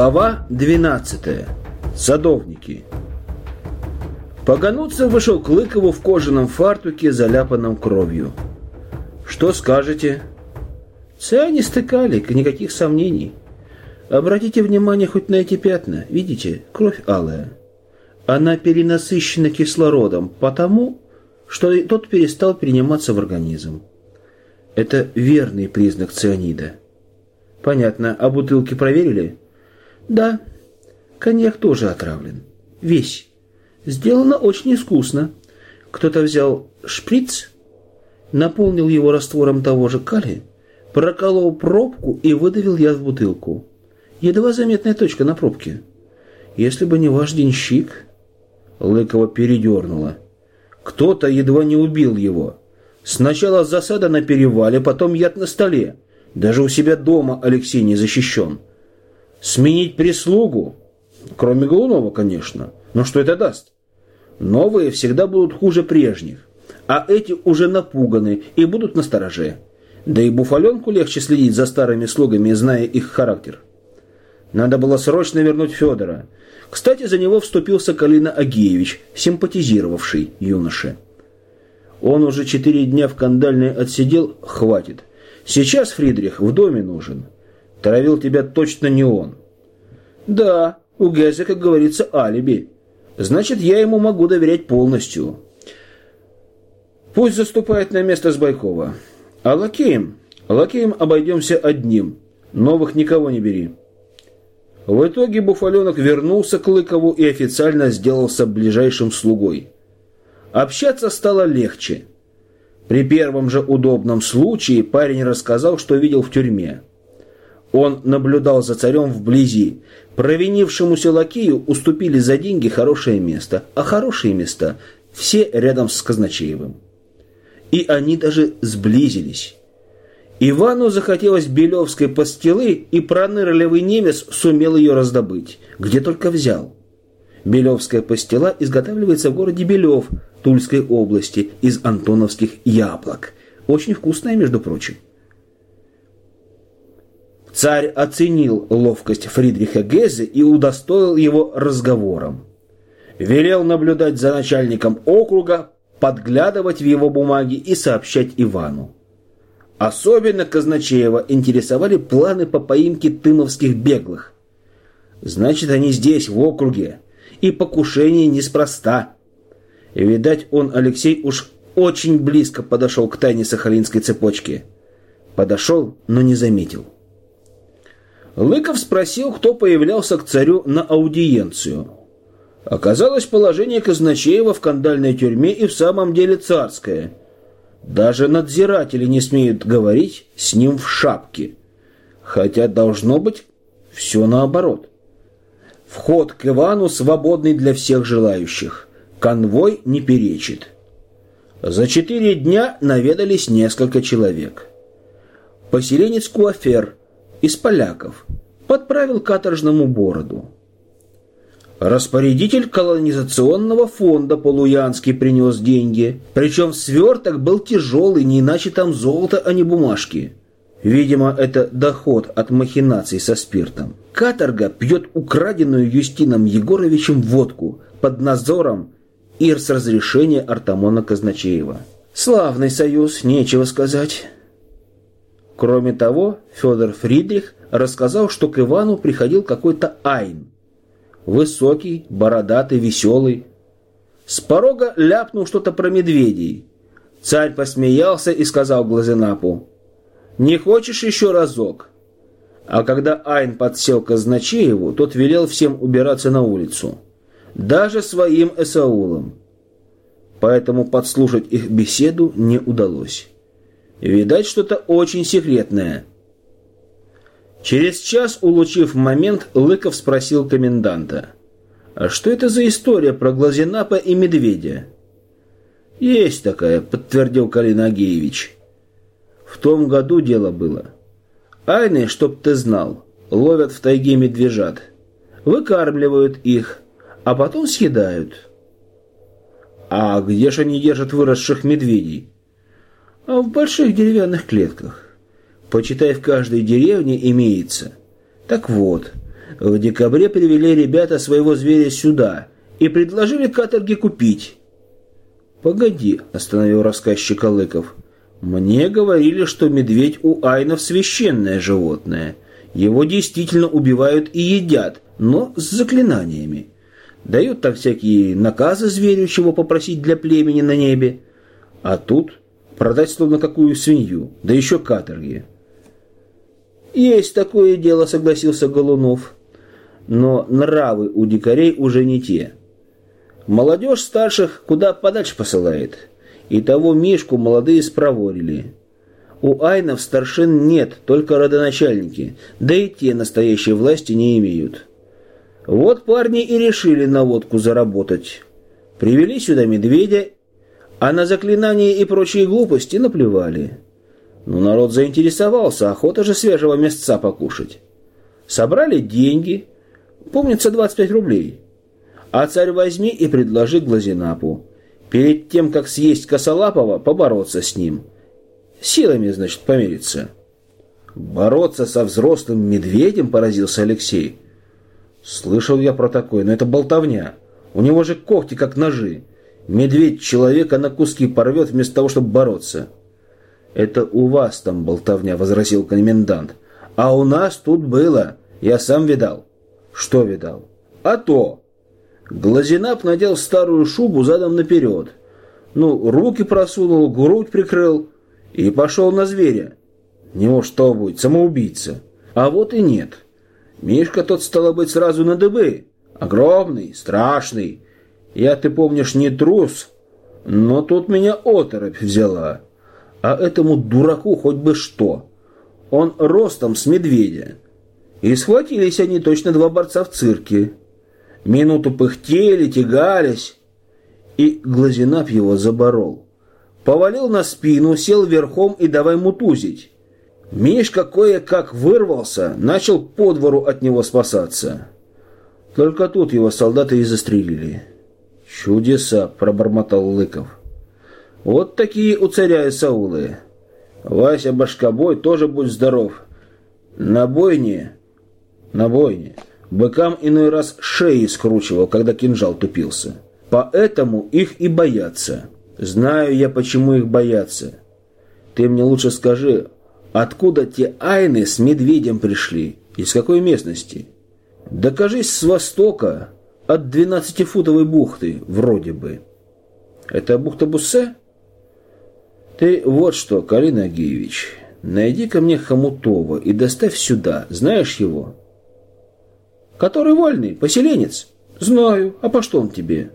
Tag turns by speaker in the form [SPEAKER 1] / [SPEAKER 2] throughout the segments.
[SPEAKER 1] Глава 12. Садовники. Погонуться вышел к Лыкову в кожаном фартуке, заляпанном кровью. «Что скажете?» «Циане стыкали, никаких сомнений. Обратите внимание хоть на эти пятна. Видите, кровь алая. Она перенасыщена кислородом, потому что тот перестал приниматься в организм. Это верный признак цианида. Понятно. А бутылки проверили? Да. Коньяк тоже отравлен. Весь. Сделано очень искусно. Кто-то взял шприц, наполнил его раствором того же калия, проколол пробку и выдавил яд в бутылку. Едва заметная точка на пробке. Если бы не ваш денщик... Лыкова передернула. Кто-то едва не убил его. Сначала засада на перевале, потом яд на столе. Даже у себя дома Алексей не защищен. Сменить прислугу? Кроме Голунова, конечно. Но что это даст? Новые всегда будут хуже прежних. А эти уже напуганы и будут на стороже. Да и Буфаленку легче следить за старыми слугами, зная их характер. Надо было срочно вернуть Федора. Кстати, за него вступился Калина Агеевич, симпатизировавший юноше. Он уже четыре дня в кандальной отсидел, хватит. Сейчас Фридрих в доме нужен. Травил тебя точно не он. Да, у Геза, как говорится, алиби. Значит, я ему могу доверять полностью. Пусть заступает на место Сбайкова. А лакеем? Лакеем обойдемся одним. Новых никого не бери. В итоге Буфаленок вернулся к Лыкову и официально сделался ближайшим слугой. Общаться стало легче. При первом же удобном случае парень рассказал, что видел в тюрьме. Он наблюдал за царем вблизи. Провинившемуся лакею уступили за деньги хорошее место, а хорошие места все рядом с Казначеевым. И они даже сблизились. Ивану захотелось белевской пастилы, и пронырливый немец сумел ее раздобыть, где только взял. Белевская пастила изготавливается в городе Белев, Тульской области, из антоновских яблок. Очень вкусная, между прочим. Царь оценил ловкость Фридриха Гезе и удостоил его разговором. Велел наблюдать за начальником округа, подглядывать в его бумаги и сообщать Ивану. Особенно Казначеева интересовали планы по поимке тымовских беглых. Значит, они здесь, в округе, и покушение неспроста. Видать, он, Алексей, уж очень близко подошел к тайне сахалинской цепочки. Подошел, но не заметил. Лыков спросил, кто появлялся к царю на аудиенцию. Оказалось, положение Казначеева в кандальной тюрьме и в самом деле царское – даже надзиратели не смеют говорить с ним в шапке. Хотя должно быть все наоборот. Вход к Ивану свободный для всех желающих. Конвой не перечит. За четыре дня наведались несколько человек. Поселенец Куафер из поляков подправил каторжному бороду. Распорядитель колонизационного фонда Полуянский принес деньги. Причем сверток был тяжелый, не иначе там золото, а не бумажки. Видимо, это доход от махинаций со спиртом. Каторга пьет украденную Юстином Егоровичем водку под надзором и с разрешения Артамона Казначеева. Славный союз, нечего сказать. Кроме того, Федор Фридрих рассказал, что к Ивану приходил какой-то Айн, Высокий, бородатый, веселый. С порога ляпнул что-то про медведей. Царь посмеялся и сказал Глазенапу, «Не хочешь еще разок?» А когда Айн подсел к Казначееву, тот велел всем убираться на улицу. Даже своим Эсаулом. Поэтому подслушать их беседу не удалось. Видать, что-то очень секретное – Через час, улучив момент, Лыков спросил коменданта. «А что это за история про Глазенапа и медведя?» «Есть такая», — подтвердил Калин Агеевич. «В том году дело было. Айны, чтоб ты знал, ловят в тайге медвежат, выкармливают их, а потом съедают». «А где же они держат выросших медведей?» «А в больших деревянных клетках». Почитай, в каждой деревне имеется. Так вот, В декабре привели ребята своего зверя сюда и предложили каторге купить. «Погоди», — остановил рассказчик Алыков. «Мне говорили, что медведь у айнов священное животное. Его действительно убивают и едят, но с заклинаниями. Дают там всякие наказы зверю, чего попросить для племени на небе. А тут продать словно какую свинью, да еще каторги». «Есть такое дело», — согласился Голунов. «Но нравы у дикарей уже не те». Молодежь старших куда подальше посылает. И того Мишку молодые спроворили. У айнов старшин нет, только родоначальники, да и те настоящей власти не имеют. Вот парни и решили на водку заработать. Привели сюда медведя, а на заклинания и прочие глупости наплевали. Но народ заинтересовался, охота же свежего мясца покушать. Собрали деньги, помнится 25 рублей. А царь возьми и предложи Глазинапу. Перед тем, как съесть Косолапова, побороться с ним. Силами, значит, помириться. Бороться со взрослым медведем, поразился Алексей. Слышал я про такое, но это болтовня. У него же когти, как ножи. Медведь человека на куски порвет вместо того, чтобы бороться. Это у вас там болтовня, возразил комендант. А у нас тут было. Я сам видал. Что видал? А то. Глазинап надел старую шубу задом наперед. Ну, руки просунул, грудь прикрыл и пошел на зверя. Не что будет, самоубийца. А вот и нет. Мишка тот, стало быть, сразу на дыбы. Огромный, страшный. Я, ты помнишь, не трус, но тут меня оторопь взяла. А этому дураку хоть бы что. Он ростом с медведя. И схватились они точно два борца в цирке. Минуту пыхтели, тягались, и Глазинап его заборол. Повалил на спину, сел верхом и давай мутузить. Мишка кое-как вырвался, начал по двору от него спасаться. Только тут его солдаты и застрелили. «Чудеса!» — пробормотал Лыков. «Вот такие у царя и Саулы. Вася Башкобой тоже будь здоров. На бойне, на бойне». Быкам иной раз шеи скручивал, когда кинжал тупился. Поэтому их и боятся. Знаю я, почему их боятся. Ты мне лучше скажи, откуда те айны с медведем пришли? Из какой местности? Докажись с востока, от двенадцатифутовой бухты, вроде бы. Это бухта Буссе? Ты вот что, Калин Агеевич, найди ко мне Хомутова и доставь сюда. Знаешь его? Который вольный, поселенец. Знаю. А по что он тебе?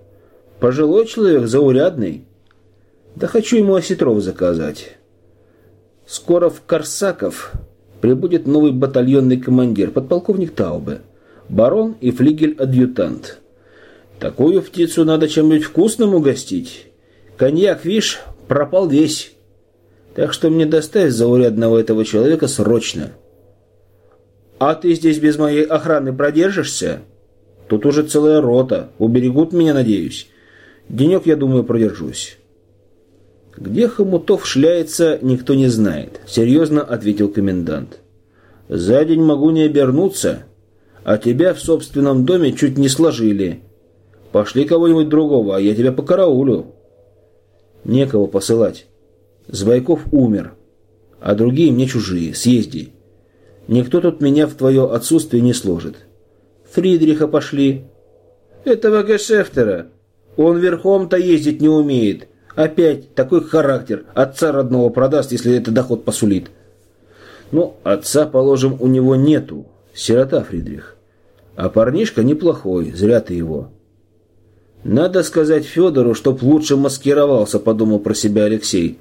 [SPEAKER 1] Пожилой человек, заурядный. Да хочу ему осетров заказать. Скоро в Корсаков прибудет новый батальонный командир, подполковник Таубе, барон и флигель-адъютант. Такую птицу надо чем-нибудь вкусным угостить. Коньяк, вишь, пропал весь. Так что мне доставь заурядного этого человека срочно. «А ты здесь без моей охраны продержишься?» «Тут уже целая рота. Уберегут меня, надеюсь. Денек, я думаю, продержусь». «Где Хомутов шляется, никто не знает», — серьезно ответил комендант. «За день могу не обернуться, а тебя в собственном доме чуть не сложили. Пошли кого-нибудь другого, а я тебя покараулю». «Некого посылать. Звайков умер, а другие мне чужие. Съезди». Никто тут меня в твое отсутствие не сложит. Фридриха пошли. Этого Гешефтера. Он верхом-то ездить не умеет. Опять такой характер. Отца родного продаст, если это доход посулит. Ну, отца, положим, у него нету. Сирота Фридрих. А парнишка неплохой, зря ты его. Надо сказать Федору, чтоб лучше маскировался, подумал про себя Алексей.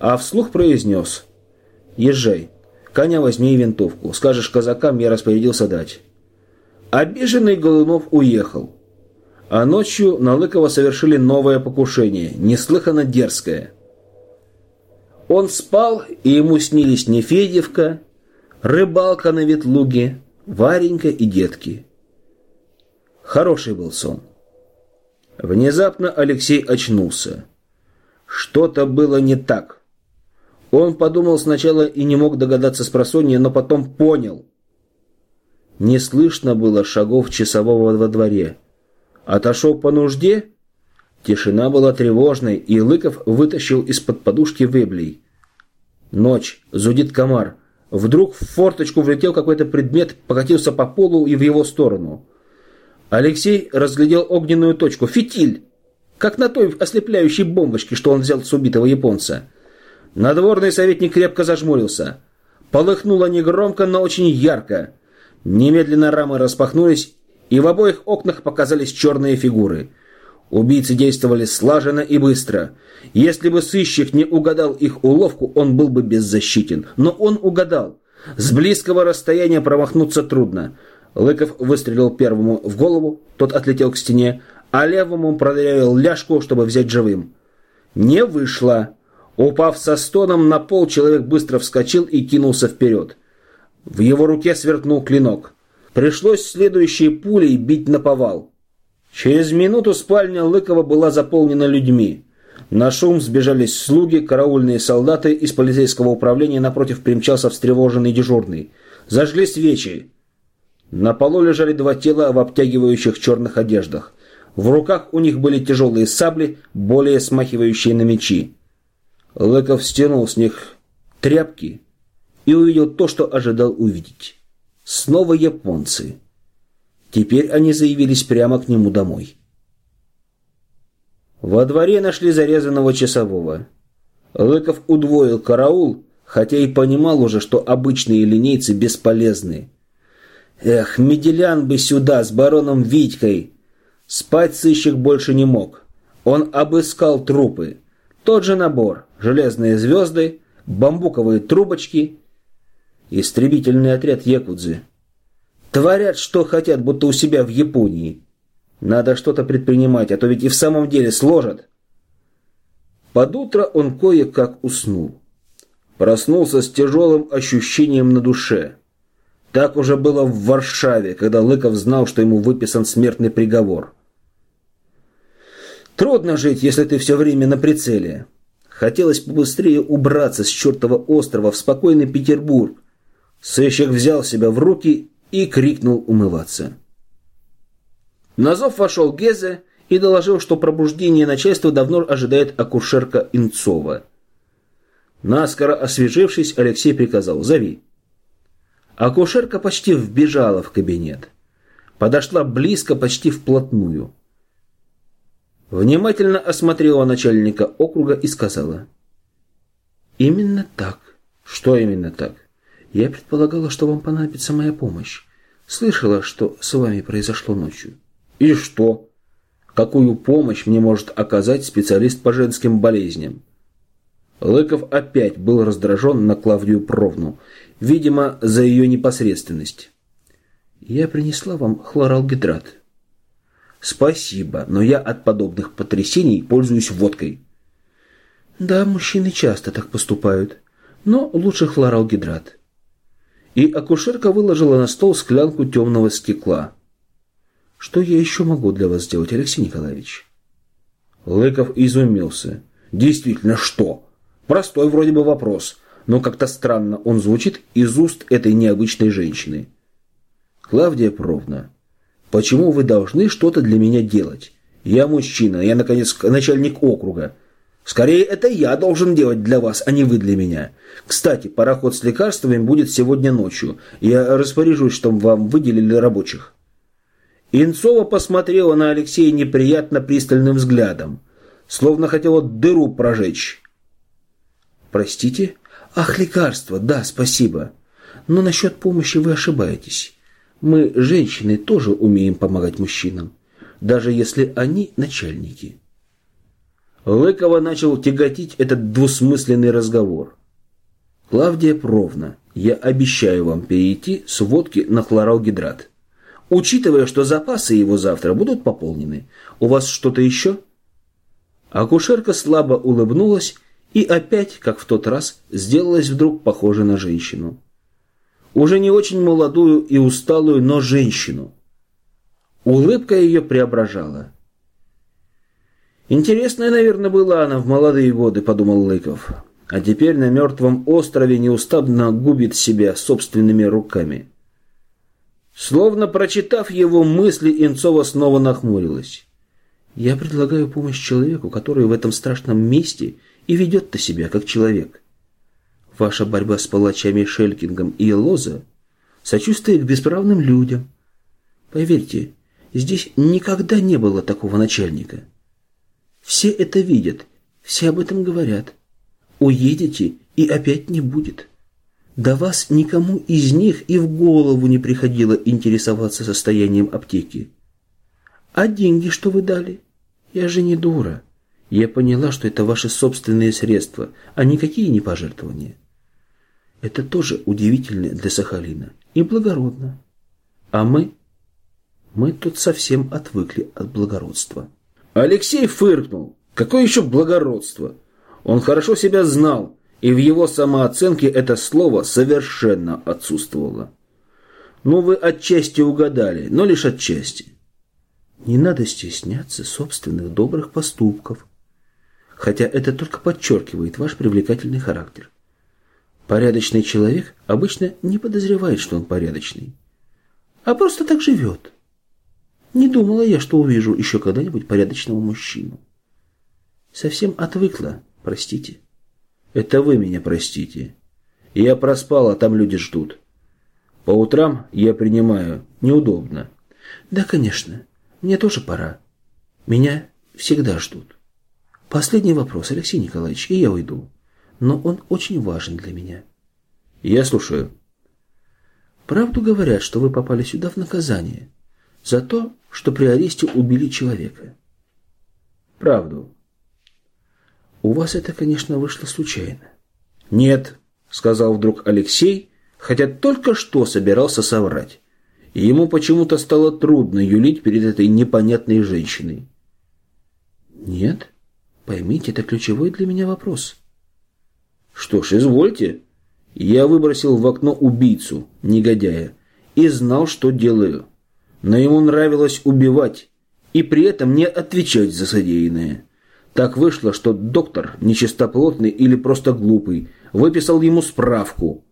[SPEAKER 1] А вслух произнес. Езжай. Коня возьми и винтовку. Скажешь казакам, я распорядился дать. Обиженный Голунов уехал. А ночью на Лыкова совершили новое покушение, неслыханно дерзкое. Он спал, и ему снились Нефедевка, рыбалка на Ветлуге, Варенька и детки. Хороший был сон. Внезапно Алексей очнулся. Что-то было не так. Он подумал сначала и не мог догадаться с просонья, но потом понял. Не слышно было шагов часового во дворе. Отошел по нужде? Тишина была тревожной, и Лыков вытащил из-под подушки веблей. Ночь, зудит комар. Вдруг в форточку влетел какой-то предмет, покатился по полу и в его сторону. Алексей разглядел огненную точку. Фитиль! Как на той ослепляющей бомбочке, что он взял с убитого японца. Надворный советник крепко зажмурился. Полыхнуло негромко, но очень ярко. Немедленно рамы распахнулись, и в обоих окнах показались черные фигуры. Убийцы действовали слаженно и быстро. Если бы сыщик не угадал их уловку, он был бы беззащитен. Но он угадал. С близкого расстояния промахнуться трудно. Лыков выстрелил первому в голову, тот отлетел к стене, а левому продырявил ляжку, чтобы взять живым. Не вышло. Упав со стоном на пол, человек быстро вскочил и кинулся вперед. В его руке сверкнул клинок. Пришлось следующей пулей бить на повал. Через минуту спальня Лыкова была заполнена людьми. На шум сбежались слуги, караульные солдаты из полицейского управления напротив примчался встревоженный дежурный. Зажгли свечи. На полу лежали два тела в обтягивающих черных одеждах. В руках у них были тяжелые сабли, более смахивающие на мечи. Лыков стянул с них тряпки и увидел то, что ожидал увидеть. Снова японцы. Теперь они заявились прямо к нему домой. Во дворе нашли зарезанного часового. Лыков удвоил караул, хотя и понимал уже, что обычные линейцы бесполезны. Эх, Меделян бы сюда с бароном Витькой. Спать сыщик больше не мог. Он обыскал трупы. Тот же набор. Железные звезды, бамбуковые трубочки, истребительный отряд Якудзы. Творят, что хотят, будто у себя в Японии. Надо что-то предпринимать, а то ведь и в самом деле сложат. Под утро он кое-как уснул. Проснулся с тяжелым ощущением на душе. Так уже было в Варшаве, когда Лыков знал, что ему выписан смертный приговор. Трудно жить, если ты все время на прицеле. Хотелось побыстрее убраться с чертова острова в спокойный Петербург. Сыщик взял себя в руки и крикнул умываться. На зов вошел Гезе и доложил, что пробуждение начальства давно ожидает акушерка Инцова. Наскоро освежившись, Алексей приказал «Зови». Акушерка почти вбежала в кабинет. Подошла близко, почти вплотную. Внимательно осмотрела начальника округа и сказала «Именно так». «Что именно так?» «Я предполагала, что вам понадобится моя помощь. Слышала, что с вами произошло ночью». И что? Какую помощь мне может оказать специалист по женским болезням? Лыков опять был раздражен на Клавдию Провну, видимо, за ее непосредственность. «Я принесла вам хлоралгидрат». «Спасибо, но я от подобных потрясений пользуюсь водкой». «Да, мужчины часто так поступают, но лучше хлоралгидрат». И акушерка выложила на стол склянку темного стекла. Что я еще могу для вас сделать, Алексей Николаевич? Лыков изумился. Действительно, что? Простой вроде бы вопрос, но как-то странно он звучит из уст этой необычной женщины. Клавдия Провна, почему вы должны что-то для меня делать? Я мужчина, я, наконец, начальник округа. Скорее, это я должен делать для вас, а не вы для меня. Кстати, пароход с лекарствами будет сегодня ночью. Я распоряжусь, чтобы вам выделили рабочих. Инцова посмотрела на Алексея неприятно пристальным взглядом, словно хотела дыру прожечь. «Простите? Ах, лекарство, да, спасибо. Но насчет помощи вы ошибаетесь. Мы, женщины, тоже умеем помогать мужчинам, даже если они начальники». Лыкова начал тяготить этот двусмысленный разговор. «Клавдия Провна, я обещаю вам перейти с водки на хлоралгидрат учитывая, что запасы его завтра будут пополнены. У вас что-то еще?» Акушерка слабо улыбнулась и опять, как в тот раз, сделалась вдруг похожа на женщину. Уже не очень молодую и усталую, но женщину. Улыбка ее преображала. «Интересная, наверное, была она в молодые годы», — подумал Лыков. «А теперь на мертвом острове неустанно губит себя собственными руками». Словно прочитав его мысли, Инцова снова нахмурилась. «Я предлагаю помощь человеку, который в этом страшном месте и ведет-то себя как человек. Ваша борьба с палачами Шелькингом и Лоза – сочувствие к бесправным людям. Поверьте, здесь никогда не было такого начальника. Все это видят, все об этом говорят. Уедете, и опять не будет». До вас никому из них и в голову не приходило интересоваться состоянием аптеки. А деньги, что вы дали? Я же не дура. Я поняла, что это ваши собственные средства, а никакие не пожертвования. Это тоже удивительно для Сахалина и благородно. А мы? Мы тут совсем отвыкли от благородства.
[SPEAKER 2] Алексей фыркнул. Какое еще благородство? Он хорошо себя знал и в его самооценке это слово совершенно отсутствовало. Ну, вы отчасти угадали, но лишь отчасти.
[SPEAKER 1] Не надо стесняться собственных добрых поступков, хотя это только подчеркивает ваш привлекательный характер. Порядочный человек обычно не подозревает, что он порядочный, а просто так живет. Не думала я, что увижу еще когда-нибудь порядочного мужчину. Совсем отвыкла, простите.
[SPEAKER 2] Это вы меня простите. Я проспал, а там люди ждут. По утрам я принимаю. Неудобно.
[SPEAKER 1] Да, конечно. Мне тоже пора. Меня всегда ждут. Последний вопрос, Алексей Николаевич, и я уйду. Но он очень важен для меня.
[SPEAKER 2] Я слушаю.
[SPEAKER 1] Правду говорят, что вы попали сюда в наказание за то, что при аресте убили человека.
[SPEAKER 2] Правду.
[SPEAKER 1] У вас это, конечно, вышло случайно.
[SPEAKER 2] Нет, сказал вдруг Алексей, хотя только что собирался соврать. ему почему-то стало трудно юлить перед этой непонятной женщиной.
[SPEAKER 1] Нет, поймите, это ключевой для меня вопрос.
[SPEAKER 2] Что ж, извольте. Я выбросил в окно убийцу, негодяя, и знал, что делаю. Но ему нравилось убивать и при этом не отвечать за содеянное. Так вышло, что доктор, нечистоплотный или просто глупый, выписал ему справку.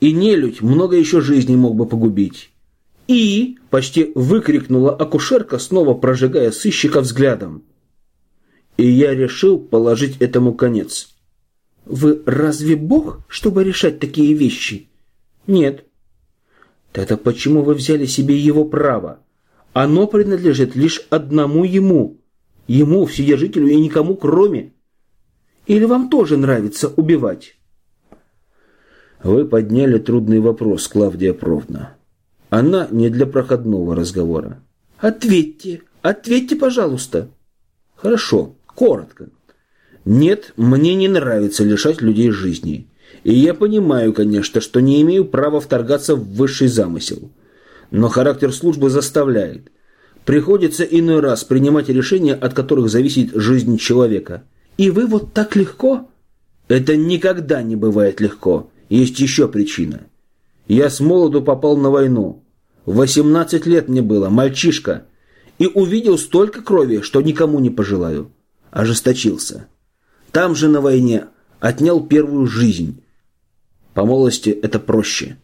[SPEAKER 2] И нелюдь много еще жизней мог бы погубить. «И!» – почти выкрикнула акушерка, снова прожигая сыщика взглядом. И я решил положить этому конец.
[SPEAKER 1] «Вы разве бог, чтобы решать такие вещи?»
[SPEAKER 2] «Нет».
[SPEAKER 1] «Тогда почему вы взяли себе его право? Оно принадлежит лишь одному ему». Ему, вседержителю и никому кроме. Или вам тоже нравится убивать?
[SPEAKER 2] Вы подняли трудный вопрос, Клавдия Провна. Она не для проходного разговора.
[SPEAKER 1] Ответьте, ответьте, пожалуйста.
[SPEAKER 2] Хорошо, коротко. Нет, мне не нравится лишать людей жизни. И я понимаю, конечно, что не имею права вторгаться в высший замысел. Но характер службы заставляет. Приходится иной раз принимать решения, от которых зависит жизнь человека.
[SPEAKER 1] И вы вот так легко?
[SPEAKER 2] Это никогда не бывает легко. Есть еще причина. Я с молоду попал на войну. 18 лет мне было, мальчишка. И увидел столько крови, что никому не пожелаю. Ожесточился. Там же на войне отнял первую жизнь. По молодости это проще.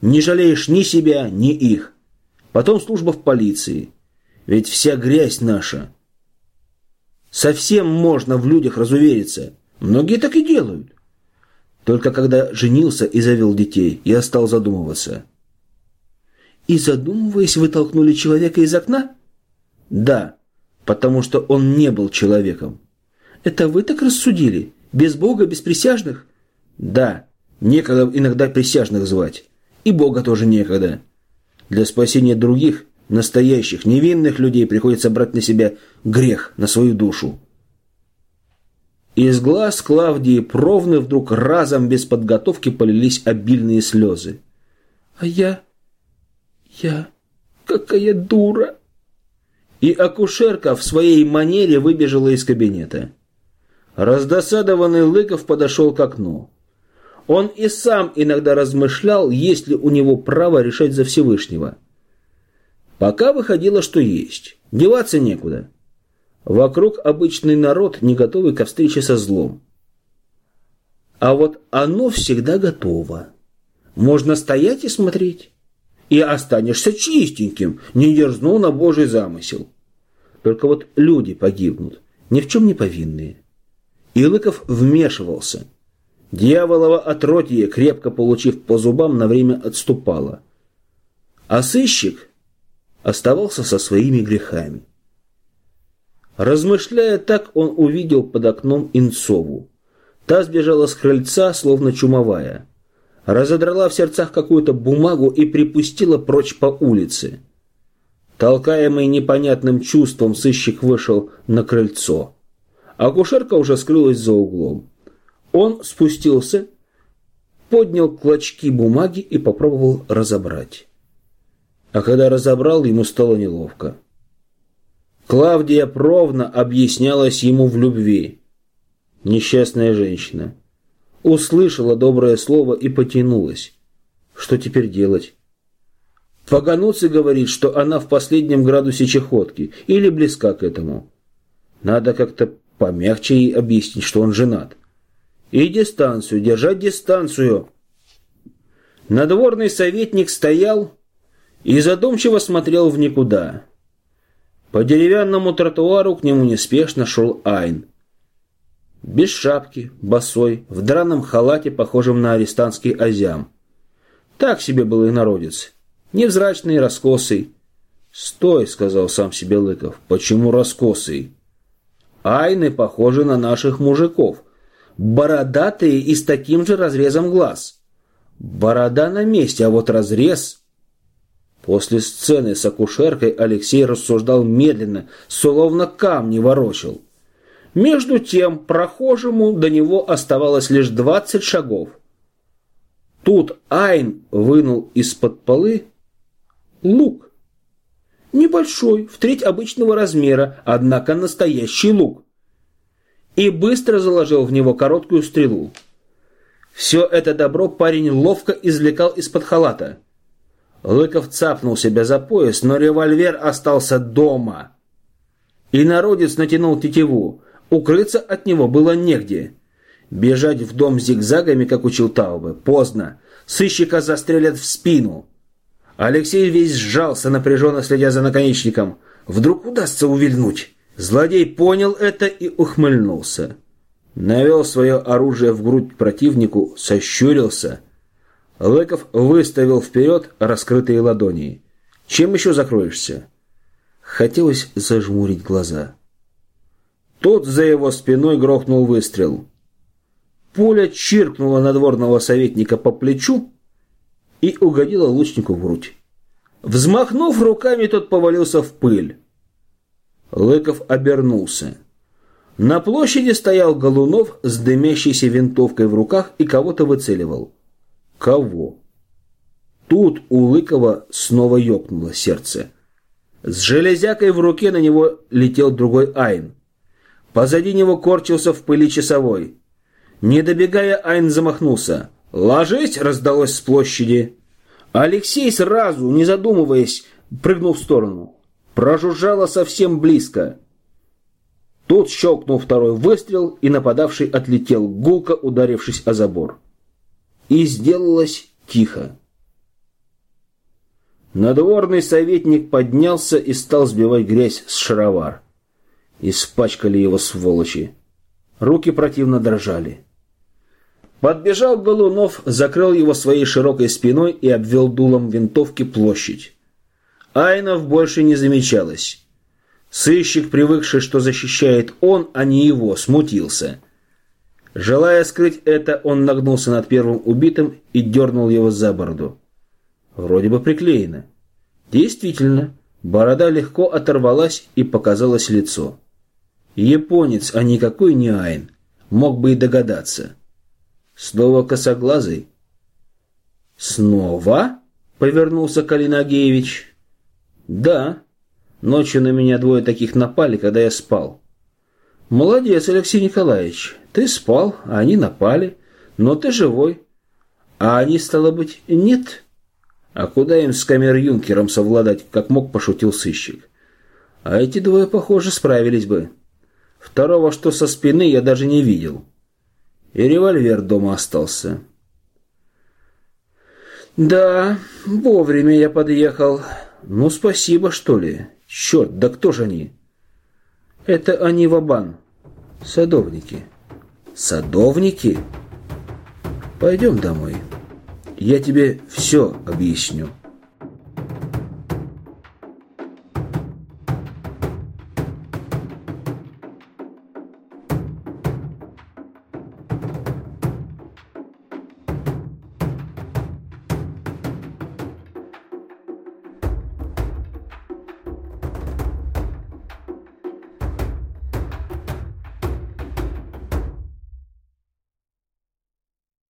[SPEAKER 2] Не жалеешь ни себя, ни их. Потом служба в полиции. Ведь вся грязь наша. Совсем можно в людях разувериться. Многие так и делают. Только когда женился и завел детей, я стал задумываться.
[SPEAKER 1] И задумываясь, вы толкнули человека из окна?
[SPEAKER 2] Да, потому что он не был человеком.
[SPEAKER 1] Это вы так рассудили? Без Бога, без присяжных?
[SPEAKER 2] Да, некогда иногда присяжных звать. И Бога тоже некогда. Для спасения других, настоящих, невинных людей приходится брать на себя грех, на свою душу. Из глаз Клавдии Провны вдруг разом без подготовки полились обильные слезы.
[SPEAKER 1] «А я... я... какая дура!»
[SPEAKER 2] И акушерка в своей манере выбежала из кабинета. Раздосадованный Лыков подошел к окну. Он и сам иногда размышлял, есть ли у него право решать за Всевышнего. Пока выходило, что есть. Деваться некуда. Вокруг обычный народ, не готовый ко встрече со злом. А вот оно всегда готово. Можно стоять и смотреть.
[SPEAKER 1] И останешься чистеньким, не дерзнул на Божий замысел. Только вот люди погибнут, ни в чем не повинные. Илыков вмешивался. Дьяволово отродье, крепко получив по зубам, на время отступало. А сыщик оставался со своими грехами. Размышляя так, он увидел под окном Инцову. Та сбежала с крыльца, словно чумовая. Разодрала в сердцах какую-то бумагу и припустила прочь по улице. Толкаемый непонятным чувством, сыщик вышел на крыльцо. Акушерка уже скрылась за углом. Он спустился, поднял клочки бумаги и попробовал разобрать. А когда разобрал, ему стало неловко. Клавдия Провна объяснялась ему в любви. Несчастная женщина. Услышала доброе слово и потянулась. Что теперь делать? Фагануци говорит, что она в последнем градусе чехотки или близка к этому. Надо как-то помягче ей объяснить, что он женат. И дистанцию, держать дистанцию. Надворный советник стоял и задумчиво смотрел в никуда. По деревянному тротуару к нему неспешно шел Айн. Без шапки, босой, в драном халате, похожем на арестантский азям. Так себе был и народец. Невзрачный, раскосый. «Стой», — сказал сам себе Лыков, — «почему раскосый?» Айны похожи на наших мужиков. Бородатые и с таким же разрезом глаз. Борода на месте, а вот разрез... После сцены с акушеркой Алексей рассуждал медленно, словно камни ворочил. Между тем прохожему до него оставалось лишь двадцать шагов. Тут Айн вынул из-под полы лук. Небольшой, в треть обычного размера, однако настоящий лук. И быстро заложил в него короткую стрелу. Все это добро парень ловко извлекал из-под халата. Лыков цапнул себя за пояс, но револьвер остался дома. И народец натянул тетиву. Укрыться от него было негде. Бежать в дом зигзагами, как учил Таубе, поздно. Сыщика застрелят в спину. Алексей весь сжался, напряженно следя за наконечником. Вдруг удастся увильнуть. Злодей понял это и ухмыльнулся. Навел свое оружие в грудь противнику, сощурился. Лыков выставил вперед раскрытые ладони. Чем еще закроешься? Хотелось зажмурить глаза. Тут за его спиной грохнул выстрел. Пуля чиркнула надворного советника по плечу и угодила лучнику в грудь. Взмахнув руками, тот повалился в пыль. Лыков обернулся. На площади стоял Голунов с дымящейся винтовкой в руках и кого-то выцеливал. Кого? Тут у Лыкова снова ёкнуло сердце. С железякой в руке на него летел другой Айн. Позади него корчился в пыли часовой. Не добегая, Айн замахнулся. «Ложись!» — раздалось с площади. Алексей сразу, не задумываясь, прыгнул в сторону. Прожужжало совсем близко. Тут щелкнул второй выстрел, и нападавший отлетел, гулко ударившись о забор. И сделалось тихо. Надворный советник поднялся и стал сбивать грязь с шаровар. Испачкали его сволочи. Руки противно дрожали. Подбежал Голунов, закрыл его своей широкой спиной и обвел дулом винтовки площадь. Айнов больше не замечалось. Сыщик, привыкший, что защищает он, а не его, смутился. Желая скрыть это, он нагнулся над первым убитым и дернул его за бороду. Вроде бы приклеено. Действительно, борода легко оторвалась и показалось лицо. Японец, а никакой не Айн. Мог бы и догадаться. Снова косоглазый. «Снова?» — повернулся Калинагеевич. «Да. Ночью на меня двое таких напали, когда я спал». «Молодец, Алексей Николаевич. Ты спал, а они напали. Но ты живой. А они, стало быть, нет?» «А куда им с камер-юнкером совладать, как мог пошутил сыщик?» «А эти двое, похоже, справились бы. Второго, что со спины, я даже не видел». И револьвер дома остался. Да, вовремя я подъехал. Ну, спасибо, что ли. Черт, да кто же они? Это они Вабан. Садовники. Садовники? Пойдем домой. Я тебе все объясню.